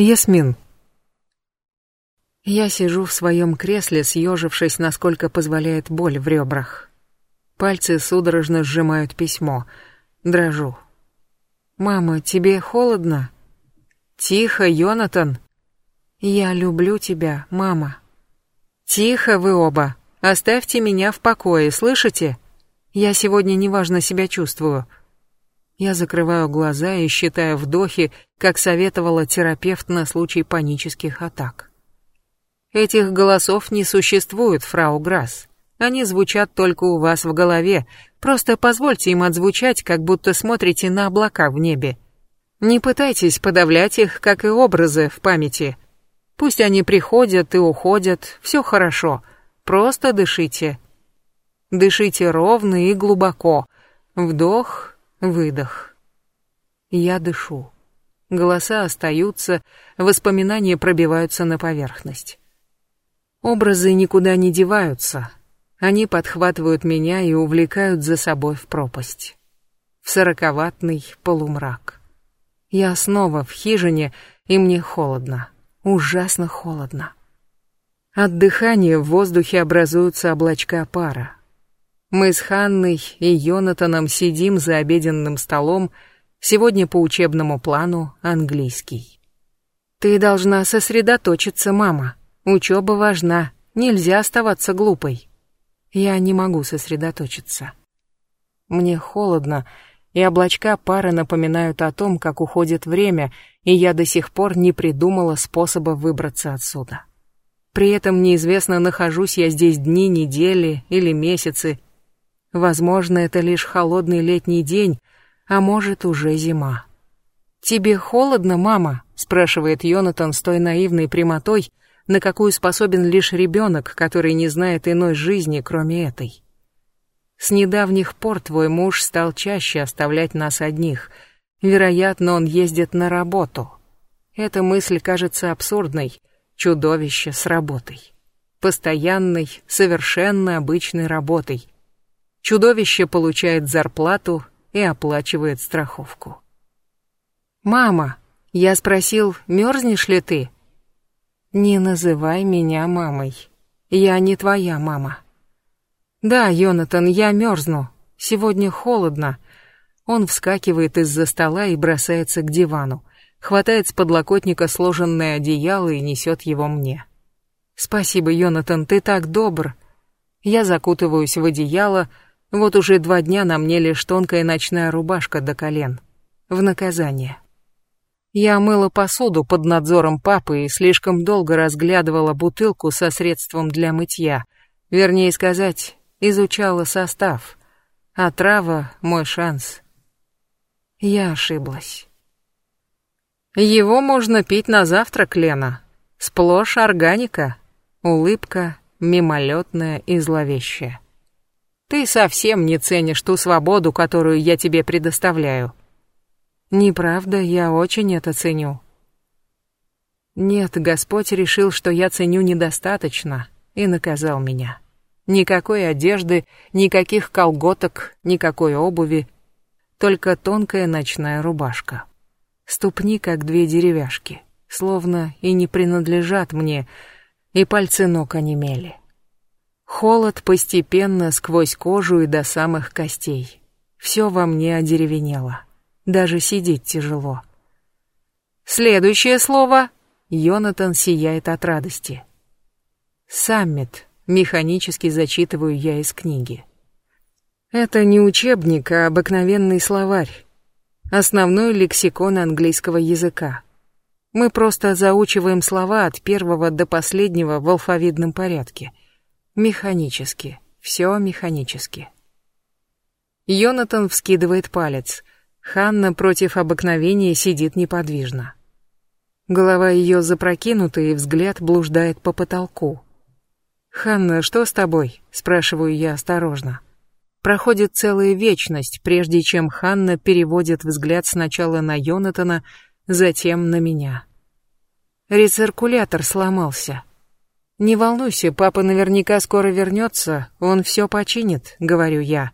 Ясмин. Я сижу в своем кресле, съежившись, насколько позволяет боль в ребрах. Пальцы судорожно сжимают письмо. Дрожу. «Мама, тебе холодно?» «Тихо, Йонатан!» «Я люблю тебя, мама». «Тихо вы оба! Оставьте меня в покое, слышите? Я сегодня неважно себя чувствую». Я закрываю глаза и считаю вдохи, как советовала терапевт на случай панических атак. Этих голосов не существует, фрау Грасс. Они звучат только у вас в голове. Просто позвольте им отзвучать, как будто смотрите на облака в небе. Не пытайтесь подавлять их, как и образы в памяти. Пусть они приходят и уходят, все хорошо. Просто дышите. Дышите ровно и глубоко. Вдох, выдох. Я дышу. Голоса остаются, воспоминания пробиваются на поверхность. Образы никуда не деваются. Они подхватывают меня и увлекают за собой в пропасть. В сороковатный полумрак. Я снова в хижине, и мне холодно. Ужасно холодно. От дыхания в воздухе образуются облачка пара. Мы с Ханной и Йонатаном сидим за обеденным столом, сегодня по учебному плану английский. «Ты должна сосредоточиться, мама», Учеба важна, нельзя оставаться глупой. Я не могу сосредоточиться. Мне холодно, и облачка пара напоминают о том, как уходит время, и я до сих пор не придумала способа выбраться отсюда. При этом неизвестно, нахожусь я здесь дни, недели или месяцы. Возможно, это лишь холодный летний день, а может, уже зима. «Тебе холодно, мама?» — спрашивает Йонатан с той наивной прямотой, на какую способен лишь ребенок, который не знает иной жизни, кроме этой. С недавних пор твой муж стал чаще оставлять нас одних. Вероятно, он ездит на работу. Эта мысль кажется абсурдной. Чудовище с работой. Постоянной, совершенно обычной работой. Чудовище получает зарплату и оплачивает страховку. «Мама, я спросил, мерзнешь ли ты?» Не называй меня мамой. Я не твоя мама. Да, Йонатан, я мерзну. Сегодня холодно. Он вскакивает из-за стола и бросается к дивану. Хватает с подлокотника сложенное одеяло и несет его мне. Спасибо, Йонатан, ты так добр. Я закутываюсь в одеяло. Вот уже два дня на мне лишь тонкая ночная рубашка до колен. В наказание. Я мыла посуду под надзором папы и слишком долго разглядывала бутылку со средством для мытья. Вернее сказать, изучала состав. А трава — мой шанс. Я ошиблась. Его можно пить на завтрак, Лена. Сплошь органика. Улыбка мимолетная и зловещая. Ты совсем не ценишь ту свободу, которую я тебе предоставляю. Неправда, я очень это ценю. Нет, Господь решил, что я ценю недостаточно, и наказал меня. Никакой одежды, никаких колготок, никакой обуви, только тонкая ночная рубашка. Ступни, как две деревяшки, словно и не принадлежат мне, и пальцы ног онемели. Холод постепенно сквозь кожу и до самых костей. Все во мне одеревенело. Даже сидеть тяжело. Следующее слово. Йонатан сияет от радости. Саммит. Механически зачитываю я из книги. Это не учебник, а обыкновенный словарь. Основной лексикон английского языка. Мы просто заучиваем слова от первого до последнего в алфавитном порядке. Механически. Все механически. Йонатан вскидывает палец. Ханна против обыкновения сидит неподвижно. Голова ее запрокинута, и взгляд блуждает по потолку. «Ханна, что с тобой?» — спрашиваю я осторожно. Проходит целая вечность, прежде чем Ханна переводит взгляд сначала на Йонатана, затем на меня. Рециркулятор сломался. «Не волнуйся, папа наверняка скоро вернется, он все починит», — говорю я.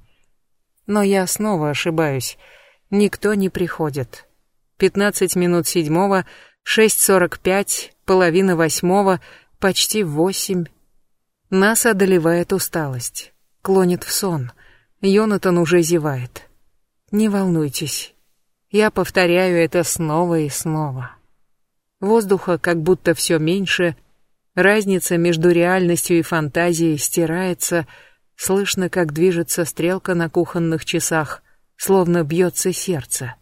Но я снова ошибаюсь. Никто не приходит. Пятнадцать минут седьмого, Шесть сорок пять, половина восьмого, почти восемь. Нас одолевает усталость. Клонит в сон. Йонатан уже зевает. Не волнуйтесь. Я повторяю это снова и снова. Воздуха как будто все меньше, разница между реальностью и фантазией стирается, слышно, как движется стрелка на кухонных часах, словно бьется сердце.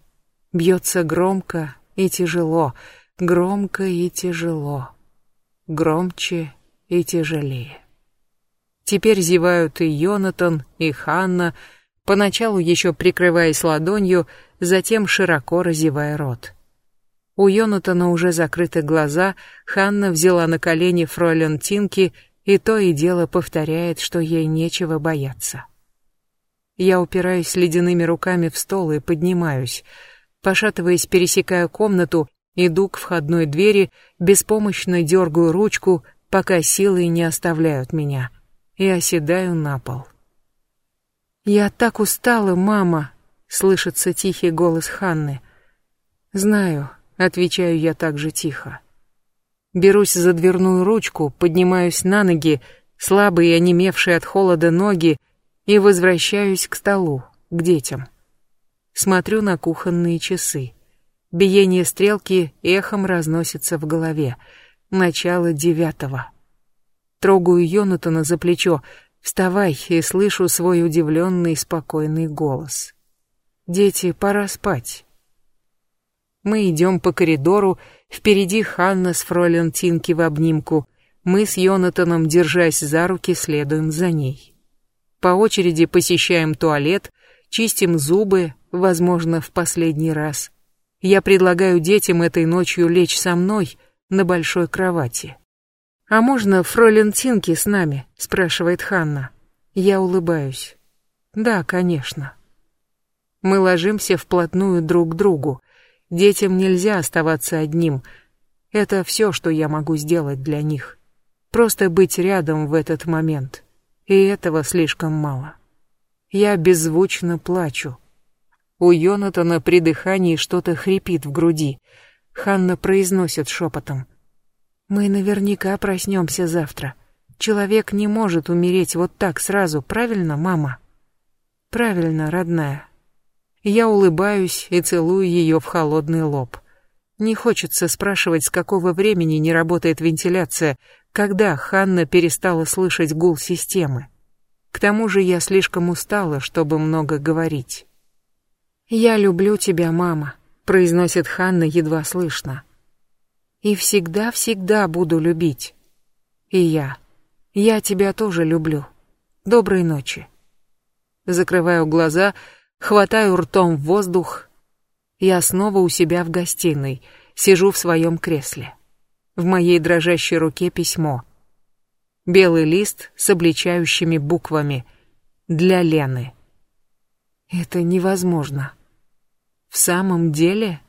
Бьется громко и тяжело, громко и тяжело, громче и тяжелее. Теперь зевают и Йонатан, и Ханна, поначалу еще прикрываясь ладонью, затем широко разевая рот. У Йонатана уже закрыты глаза, Ханна взяла на колени фройлен Тинки и то и дело повторяет, что ей нечего бояться. Я упираюсь ледяными руками в стол и поднимаюсь. Пошатываясь, пересекаю комнату Иду к входной двери, беспомощно дергаю ручку, пока силы не оставляют меня, и оседаю на пол. «Я так устала, мама!» — слышится тихий голос Ханны. «Знаю», — отвечаю я также тихо. Берусь за дверную ручку, поднимаюсь на ноги, слабые и онемевшие от холода ноги, и возвращаюсь к столу, к детям. Смотрю на кухонные часы. Биение стрелки эхом разносится в голове. Начало девятого. Трогаю Йонатана за плечо. «Вставай!» и слышу свой удивленный спокойный голос. «Дети, пора спать». Мы идем по коридору, впереди Ханна с фройлен Тинки в обнимку. Мы с Йонатаном, держась за руки, следуем за ней. По очереди посещаем туалет, чистим зубы, возможно, в последний раз. Я предлагаю детям этой ночью лечь со мной на большой кровати. «А можно фройлен Тинки с нами?» — спрашивает Ханна. Я улыбаюсь. «Да, конечно». Мы ложимся вплотную друг к другу. Детям нельзя оставаться одним. Это все, что я могу сделать для них. Просто быть рядом в этот момент. И этого слишком мало. Я беззвучно плачу. У Йонатана при дыхании что-то хрипит в груди. Ханна произносит шепотом. «Мы наверняка проснемся завтра. Человек не может умереть вот так сразу, правильно, мама?» «Правильно, родная». Я улыбаюсь и целую ее в холодный лоб. Не хочется спрашивать, с какого времени не работает вентиляция, когда Ханна перестала слышать гул системы. К тому же я слишком устала, чтобы много говорить. «Я люблю тебя, мама», — произносит Ханна едва слышно. «И всегда-всегда буду любить. И я. Я тебя тоже люблю. Доброй ночи». Закрываю глаза, хватаю ртом в воздух. Я снова у себя в гостиной, сижу в своем кресле. В моей дрожащей руке письмо. Белый лист с обличающими буквами. Для Лены. Это невозможно. В самом деле?